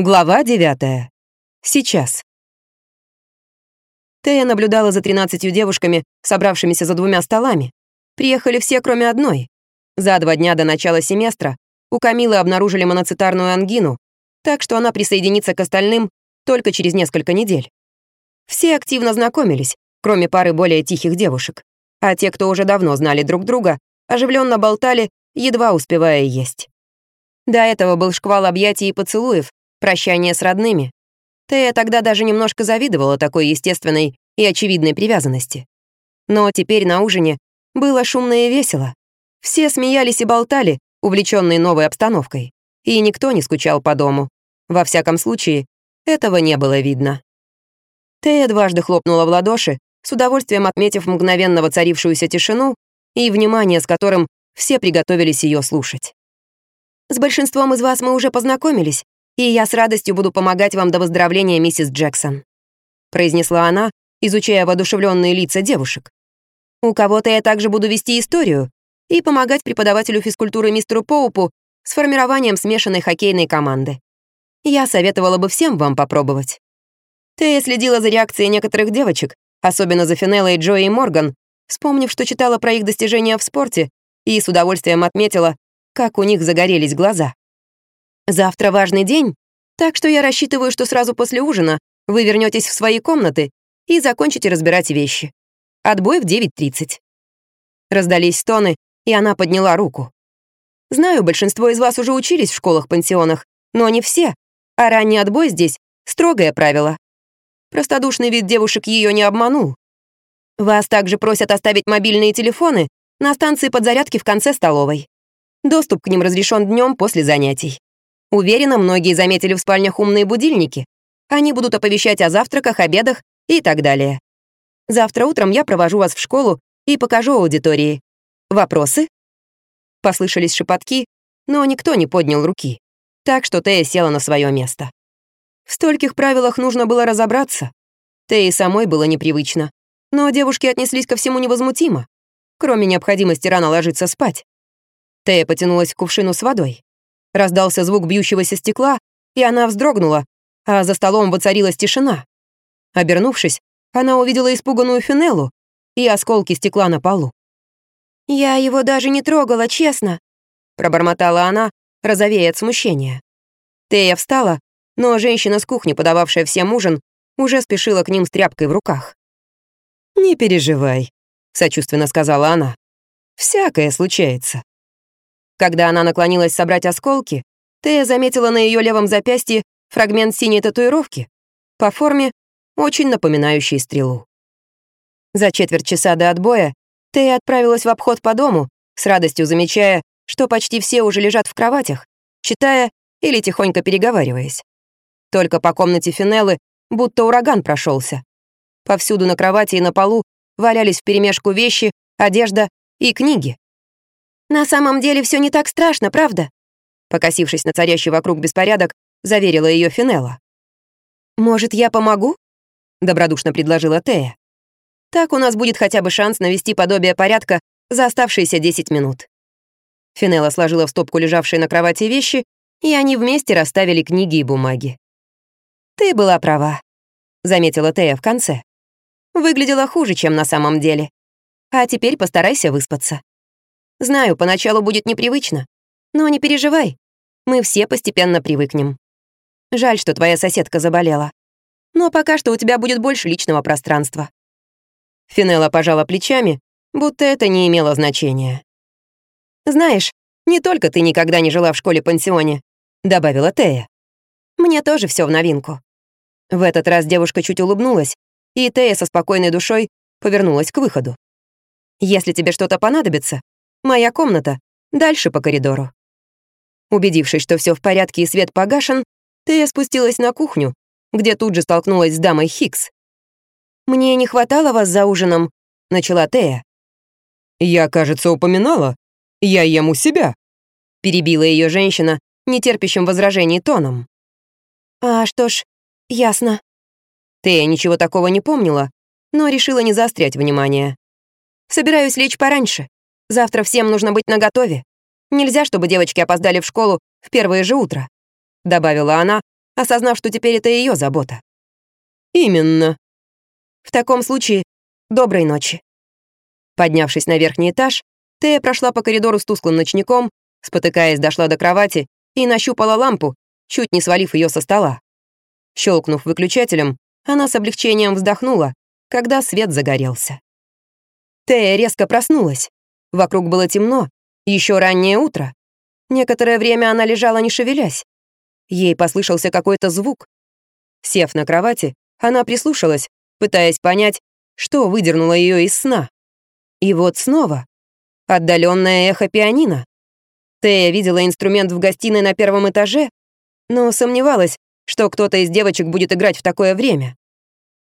Глава 9. Сейчас. Тея наблюдала за 13 девушками, собравшимися за двумя столами. Приехали все, кроме одной. За два дня до начала семестра у Камилы обнаружили моноцитарную ангину, так что она присоединится к остальным только через несколько недель. Все активно знакомились, кроме пары более тихих девушек. А те, кто уже давно знали друг друга, оживленно болтали, едва успевая есть. До этого был шквал объятий и поцелуев, прощание с родными. Тея тогда даже немножко завидовала такой естественной и очевидной привязанности. Но теперь на ужине было шумно и весело. Все смеялись и болтали, увлеченные новой обстановкой. И никто не скучал по дому. Во всяком случае, этого не было видно. Тея дважды хлопнула в ладоши, с удовольствием отметив мгновенно воцарившуюся тишину и внимание, с которым все приготовились ее слушать. «С большинством из вас мы уже познакомились, и я с радостью буду помогать вам до выздоровления, миссис Джексон», произнесла она, изучая воодушевленные лица девушек. «У кого-то я также буду вести историю и помогать преподавателю физкультуры мистеру Поупу с формированием смешанной хоккейной команды. Я советовала бы всем вам попробовать». Тея следила за реакцией некоторых девочек, особенно за Финеллой, Джои и Морган, вспомнив, что читала про их достижения в спорте, и с удовольствием отметила, как у них загорелись глаза. Завтра важный день, так что я рассчитываю, что сразу после ужина вы вернетесь в свои комнаты и закончите разбирать вещи. Отбой в 9.30. Раздались стоны, и она подняла руку. Знаю, большинство из вас уже учились в школах-пансионах, но не все, а ранний отбой здесь — строгое правило. Простодушный вид девушек ее не обманул. Вас также просят оставить мобильные телефоны на станции подзарядки в конце столовой. Доступ к ним разрешен днем после занятий. Уверена, многие заметили в спальнях умные будильники. Они будут оповещать о завтраках, обедах и так далее. Завтра утром я провожу вас в школу и покажу аудитории. Вопросы?» Послышались шепотки, но никто не поднял руки. Так что Тея села на свое место. В стольких правилах нужно было разобраться. Теи самой было непривычно. Но девушки отнеслись ко всему невозмутимо, кроме необходимости рано ложиться спать. Тея потянулась к кувшину с водой. Раздался звук бьющегося стекла, и она вздрогнула, а за столом воцарилась тишина. Обернувшись, она увидела испуганную Финеллу и осколки стекла на полу. «Я его даже не трогала, честно», — пробормотала она, розовея от смущения. Тея встала, но женщина с кухни, подававшая всем ужин, уже спешила к ним с тряпкой в руках. «Не переживай», — сочувственно сказала она. «Всякое случается». Когда она наклонилась собрать осколки, Тея заметила на ее левом запястье фрагмент синей татуировки, по форме очень напоминающий стрелу. За четверть часа до отбоя Тея отправилась в обход по дому, с радостью замечая, что почти все уже лежат в кроватях, читая или тихонько переговариваясь. Только по комнате Финеллы будто ураган прошелся. Повсюду на кровати и на полу валялись вперемешку вещи, одежда и книги. «На самом деле все не так страшно, правда?» Покосившись на царящий вокруг беспорядок, заверила ее Финелла. «Может, я помогу?» — добродушно предложила Тея. «Так у нас будет хотя бы шанс навести подобие порядка за оставшиеся 10 минут». Финелла сложила в стопку лежавшие на кровати вещи, и они вместе расставили книги и бумаги. «Ты была права», — заметила Тея в конце. «Выглядела хуже, чем на самом деле. А теперь постарайся выспаться». Знаю, поначалу будет непривычно, но не переживай, мы все постепенно привыкнем. Жаль, что твоя соседка заболела. Но пока что у тебя будет больше личного пространства». Финелла пожала плечами, будто это не имело значения. «Знаешь, не только ты никогда не жила в школе-пансионе», — добавила Тея. «Мне тоже все в новинку». В этот раз девушка чуть улыбнулась, и Тея со спокойной душой повернулась к выходу. «Если тебе что-то понадобится, Моя комната. Дальше по коридору». Убедившись, что все в порядке и свет погашен, Тея спустилась на кухню, где тут же столкнулась с дамой Хикс. «Мне не хватало вас за ужином», — начала Тея. «Я, кажется, упоминала. Я ем у себя», — перебила ее женщина, нетерпящим возражений тоном. «А что ж, ясно». Тея ничего такого не помнила, но решила не заострять внимание. «Собираюсь лечь пораньше. Завтра всем нужно быть наготове. Нельзя, чтобы девочки опоздали в школу в первое же утро», — добавила она, осознав, что теперь это ее забота. «Именно». «В таком случае, доброй ночи». Поднявшись на верхний этаж, Тея прошла по коридору с тусклым ночником, спотыкаясь, дошла до кровати и нащупала лампу, чуть не свалив ее со стола. Щелкнув выключателем, она с облегчением вздохнула, когда свет загорелся. Тея резко проснулась. Вокруг было темно, еще раннее утро. Некоторое время она лежала, не шевелясь. Ей послышался какой-то звук. Сев на кровати, она прислушалась, пытаясь понять, что выдернуло ее из сна. И вот снова отдаленное эхо пианино. Тея видела инструмент в гостиной на первом этаже, но сомневалась, что кто-то из девочек будет играть в такое время.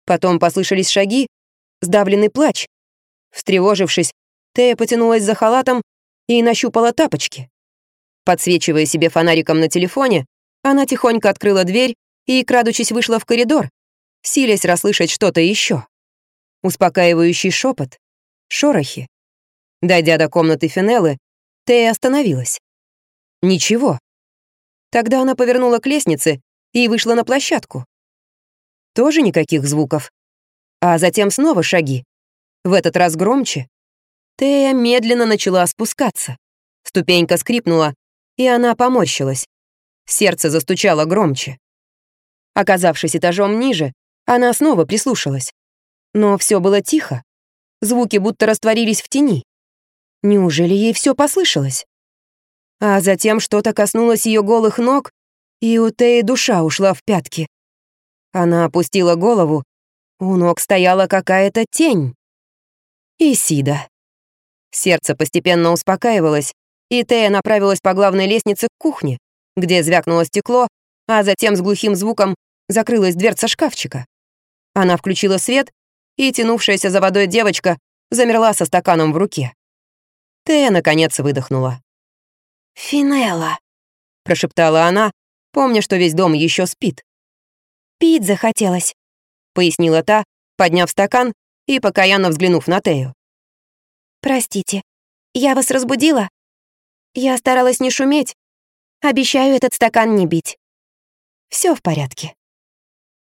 Потом послышались шаги, сдавленный плач. Встревожившись, Тея потянулась за халатом и нащупала тапочки. Подсвечивая себе фонариком на телефоне, она тихонько открыла дверь и, крадучись, вышла в коридор, силясь расслышать что-то еще. Успокаивающий шепот, шорохи. Дойдя до комнаты Финеллы, Тея остановилась. Ничего. Тогда она повернула к лестнице и вышла на площадку. Тоже никаких звуков. А затем снова шаги. В этот раз громче. Тея медленно начала спускаться. Ступенька скрипнула, и она поморщилась. Сердце застучало громче. Оказавшись этажом ниже, она снова прислушалась. Но все было тихо. Звуки будто растворились в тени. Неужели ей все послышалось? А затем что-то коснулось ее голых ног, и у Теи душа ушла в пятки. Она опустила голову. У ног стояла какая-то тень. Исида. Сердце постепенно успокаивалось, и Тея направилась по главной лестнице к кухне, где звякнуло стекло, а затем с глухим звуком закрылась дверца шкафчика. Она включила свет, и тянувшаяся за водой девочка замерла со стаканом в руке. Тея, наконец, выдохнула. «Финелла», — прошептала она, помня, что весь дом еще спит. «Пить захотелось», — пояснила та, подняв стакан и покаянно взглянув на Тею. «Простите, я вас разбудила? Я старалась не шуметь. Обещаю этот стакан не бить. Все в порядке».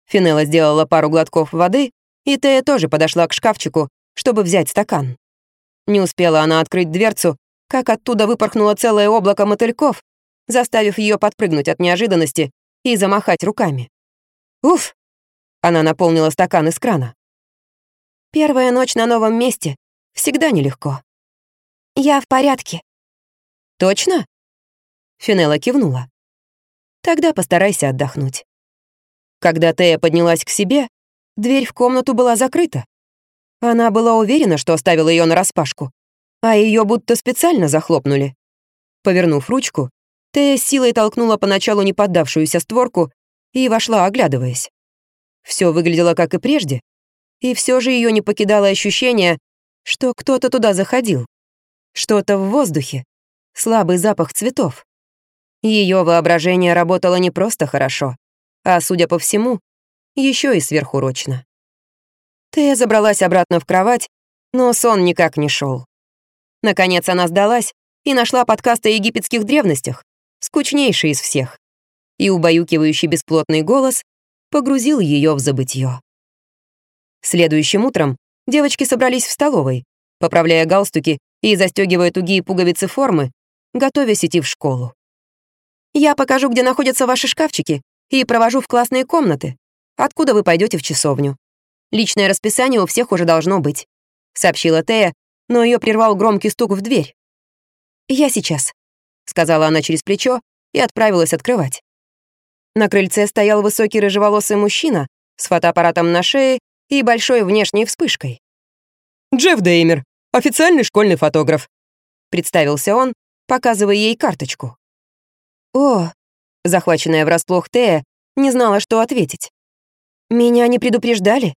Финелла сделала пару глотков воды, и Тея тоже подошла к шкафчику, чтобы взять стакан. Не успела она открыть дверцу, как оттуда выпорхнуло целое облако мотыльков, заставив ее подпрыгнуть от неожиданности и замахать руками. «Уф!» Она наполнила стакан из крана. «Первая ночь на новом месте. Всегда нелегко». «Я в порядке». «Точно?» Финелла кивнула. «Тогда постарайся отдохнуть». Когда Тея поднялась к себе, дверь в комнату была закрыта. Она была уверена, что оставила ее нараспашку, а ее будто специально захлопнули. Повернув ручку, Тея силой толкнула поначалу не поддавшуюся створку и вошла, оглядываясь. Все выглядело как и прежде, и все же ее не покидало ощущение, что кто-то туда заходил. Что-то в воздухе, слабый запах цветов. Ее воображение работало не просто хорошо, а, судя по всему, еще и сверхурочно. Тея забралась обратно в кровать, но сон никак не шел. Наконец она сдалась и нашла подкаст о египетских древностях, скучнейший из всех, и убаюкивающий бесплотный голос погрузил ее в забытье. Следующим утром девочки собрались в столовой, поправляя галстуки и застегивая тугие пуговицы формы, готовясь идти в школу. «Я покажу, где находятся ваши шкафчики, и провожу в классные комнаты, откуда вы пойдете в часовню. Личное расписание у всех уже должно быть», — сообщила Тея, но ее прервал громкий стук в дверь. «Я сейчас», сказала она через плечо и отправилась открывать. На крыльце стоял высокий рыжеволосый мужчина с фотоаппаратом на шее и большой внешней вспышкой. «Джефф Деймер, официальный школьный фотограф», — представился он, показывая ей карточку. «О», — захваченная врасплох Тея, не знала, что ответить. «Меня не предупреждали?»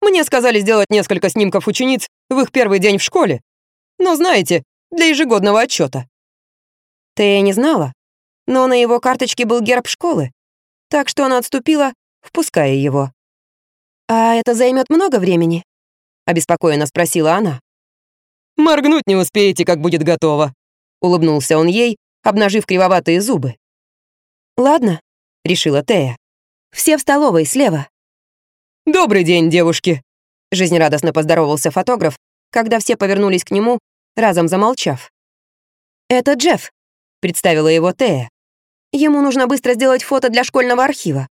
«Мне сказали сделать несколько снимков учениц в их первый день в школе. Но знаете, для ежегодного отчета. Тея не знала, но на его карточке был герб школы, так что она отступила, впуская его. «А это займет много времени?» — обеспокоенно спросила она. «Моргнуть не успеете, как будет готово», — улыбнулся он ей, обнажив кривоватые зубы. «Ладно», — решила Тея. «Все в столовой, слева». «Добрый день, девушки!» Жизнерадостно поздоровался фотограф, когда все повернулись к нему, разом замолчав. «Это Джефф», — представила его Тея. «Ему нужно быстро сделать фото для школьного архива».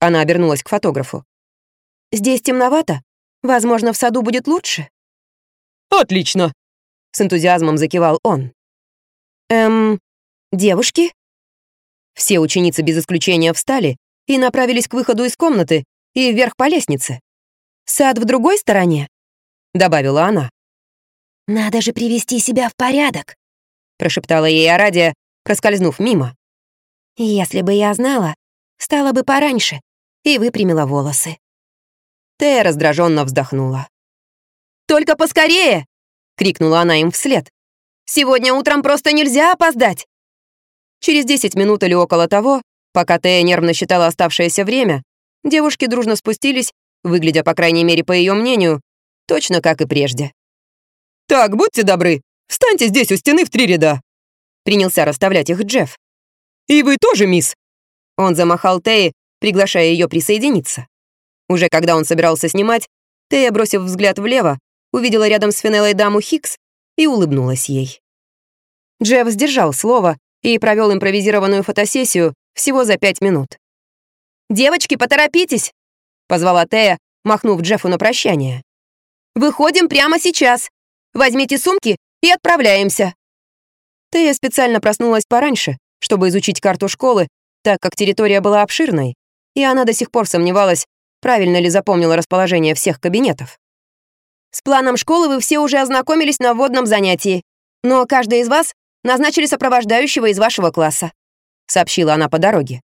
Она обернулась к фотографу. «Здесь темновато. Возможно, в саду будет лучше». «Отлично!» — с энтузиазмом закивал он. «Эм, девушки?» Все ученицы без исключения встали и направились к выходу из комнаты и вверх по лестнице. «Сад в другой стороне?» — добавила она. «Надо же привести себя в порядок», — прошептала ей Арадия, проскользнув мимо. «Если бы я знала, стала бы пораньше и выпрямила волосы». Тея раздраженно вздохнула. «Только поскорее!» — крикнула она им вслед. «Сегодня утром просто нельзя опоздать!» Через десять минут или около того, пока Тея нервно считала оставшееся время, девушки дружно спустились, выглядя, по крайней мере, по ее мнению, точно как и прежде. «Так, будьте добры, встаньте здесь у стены в три ряда», принялся расставлять их Джефф. «И вы тоже, мисс?» Он замахал Теи, приглашая ее присоединиться. Уже когда он собирался снимать, Тея, бросив взгляд влево, увидела рядом с Финеллой даму Хикс и улыбнулась ей. Джефф сдержал слово и провел импровизированную фотосессию всего за пять минут. «Девочки, поторопитесь!» — позвала Тея, махнув Джеффу на прощание. «Выходим прямо сейчас!» Возьмите сумки и отправляемся». Тея специально проснулась пораньше, чтобы изучить карту школы, так как территория была обширной, и она до сих пор сомневалась, правильно ли запомнила расположение всех кабинетов. «С планом школы вы все уже ознакомились на вводном занятии, но каждый из вас назначили сопровождающего из вашего класса», сообщила она по дороге.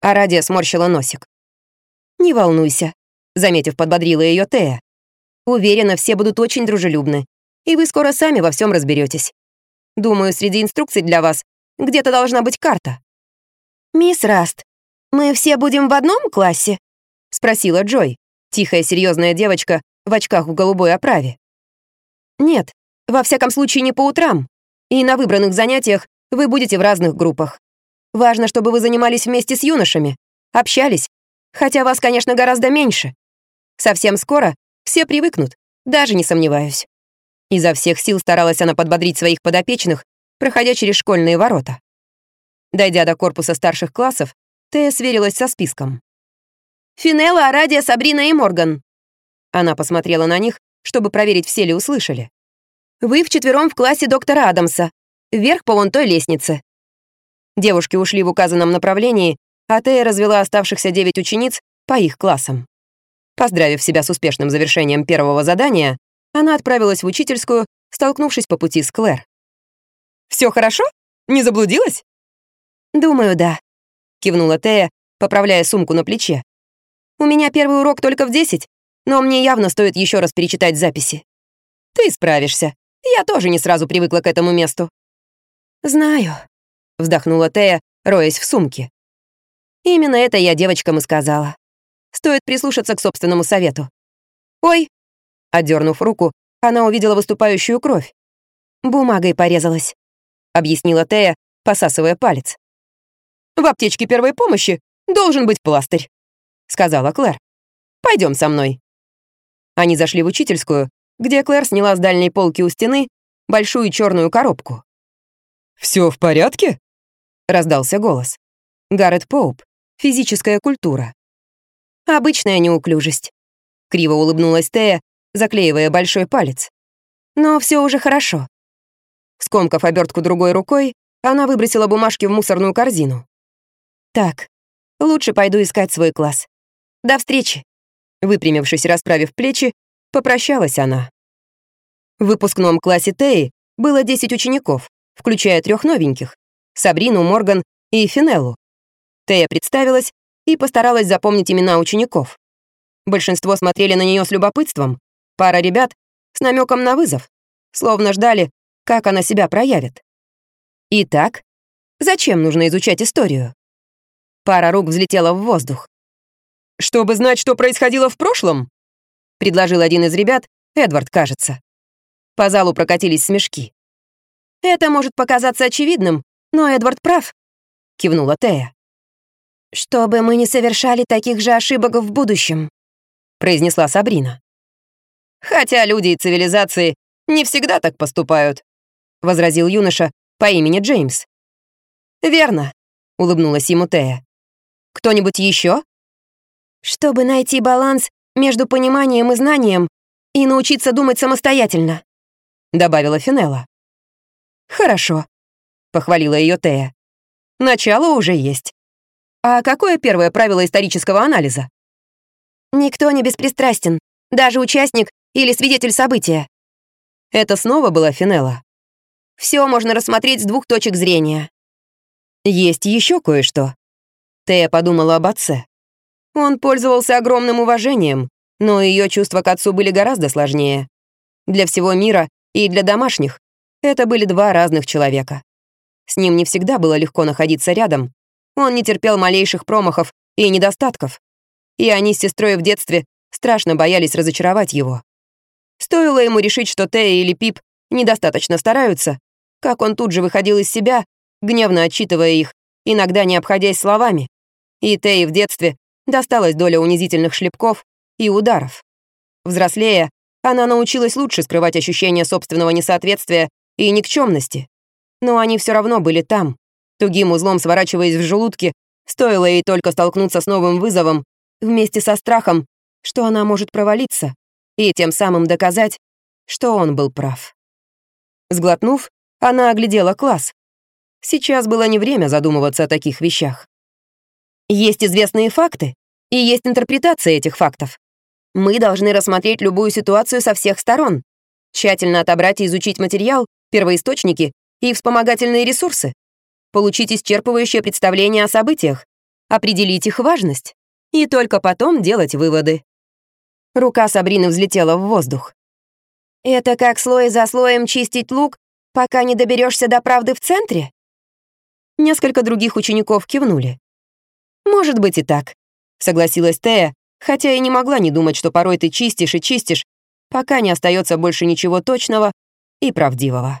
Арадия сморщила носик. «Не волнуйся», заметив, подбодрила ее Тея. Уверена, все будут очень дружелюбны, и вы скоро сами во всем разберетесь. Думаю, среди инструкций для вас где-то должна быть карта». «Мисс Раст, мы все будем в одном классе?» — спросила Джой, тихая серьезная девочка в очках в голубой оправе. «Нет, во всяком случае не по утрам. И на выбранных занятиях вы будете в разных группах. Важно, чтобы вы занимались вместе с юношами, общались, хотя вас, конечно, гораздо меньше. Совсем скоро все привыкнут, даже не сомневаюсь. Изо всех сил старалась она подбодрить своих подопечных, проходя через школьные ворота. Дойдя до корпуса старших классов, Тея сверилась со списком. «Финелла, Арадия, Сабрина и Морган». Она посмотрела на них, чтобы проверить, все ли услышали. «Вы вчетвером в классе доктора Адамса. Вверх по вон той лестнице». Девушки ушли в указанном направлении, а Тея развела оставшихся девять учениц по их классам. Поздравив себя с успешным завершением первого задания, она отправилась в учительскую, столкнувшись по пути с Клэр. «Все хорошо? Не заблудилась?» «Думаю, да», — кивнула Тея, поправляя сумку на плече. «У меня первый урок только в десять, но мне явно стоит еще раз перечитать записи. Ты справишься. Я тоже не сразу привыкла к этому месту». «Знаю», — вздохнула Тея, роясь в сумке. «Именно это я девочкам и сказала. Стоит прислушаться к собственному совету. «Ой!» Отдернув руку, она увидела выступающую кровь. «Бумагой порезалась», — объяснила Тея, посасывая палец. «В аптечке первой помощи должен быть пластырь», — сказала Клэр. Пойдем со мной». Они зашли в учительскую, где Клэр сняла с дальней полки у стены большую черную коробку. Все в порядке?» — раздался голос. Гаррет Поуп. Физическая культура. Обычная неуклюжесть. Криво улыбнулась Тея, заклеивая большой палец. Но все уже хорошо. Скомкав обертку другой рукой, она выбросила бумажки в мусорную корзину. Так, лучше пойду искать свой класс. До встречи. Выпрямившись и расправив плечи, попрощалась она. В выпускном классе Теи было 10 учеников, включая трех новеньких — Сабрину, Морган и Финеллу. Тея представилась и постаралась запомнить имена учеников. Большинство смотрели на нее с любопытством, пара ребят с намеком на вызов, словно ждали, как она себя проявит. Итак, зачем нужно изучать историю? Пара рук взлетела в воздух. «Чтобы знать, что происходило в прошлом?» — предложил один из ребят, Эдвард, кажется. По залу прокатились смешки. «Это может показаться очевидным, но Эдвард прав», — кивнула Тея. «Чтобы мы не совершали таких же ошибок в будущем», произнесла Сабрина. «Хотя люди и цивилизации не всегда так поступают», возразил юноша по имени Джеймс. «Верно», — улыбнулась ему Тея. «Кто-нибудь еще? «Чтобы найти баланс между пониманием и знанием и научиться думать самостоятельно», добавила Финелла. «Хорошо», — похвалила ее Тея. «Начало уже есть. А какое первое правило исторического анализа?» «Никто не беспристрастен, даже участник или свидетель события». Это снова была Финелла. Все можно рассмотреть с двух точек зрения. Есть еще кое-что. Тея подумала об отце. Он пользовался огромным уважением, но ее чувства к отцу были гораздо сложнее. Для всего мира и для домашних это были два разных человека. С ним не всегда было легко находиться рядом. Он не терпел малейших промахов и недостатков. И они с сестрой в детстве страшно боялись разочаровать его. Стоило ему решить, что Тея или Пип недостаточно стараются, как он тут же выходил из себя, гневно отчитывая их, иногда не обходясь словами. И Теи в детстве досталась доля унизительных шлепков и ударов. Взрослея, она научилась лучше скрывать ощущение собственного несоответствия и никчемности. Но они все равно были там, тугим узлом сворачиваясь в желудке, стоило ей только столкнуться с новым вызовом, вместе со страхом, что она может провалиться, и тем самым доказать, что он был прав. Сглотнув, она оглядела класс. Сейчас было не время задумываться о таких вещах. Есть известные факты, и есть интерпретация этих фактов. Мы должны рассмотреть любую ситуацию со всех сторон, тщательно отобрать и изучить материал, первоисточники и вспомогательные ресурсы, получить исчерпывающее представление о событиях, определить их важность и только потом делать выводы. Рука Сабрины взлетела в воздух. «Это как слой за слоем чистить лук, пока не доберешься до правды в центре?» Несколько других учеников кивнули. «Может быть и так», — согласилась Тея, хотя и не могла не думать, что порой ты чистишь и чистишь, пока не остается больше ничего точного и правдивого.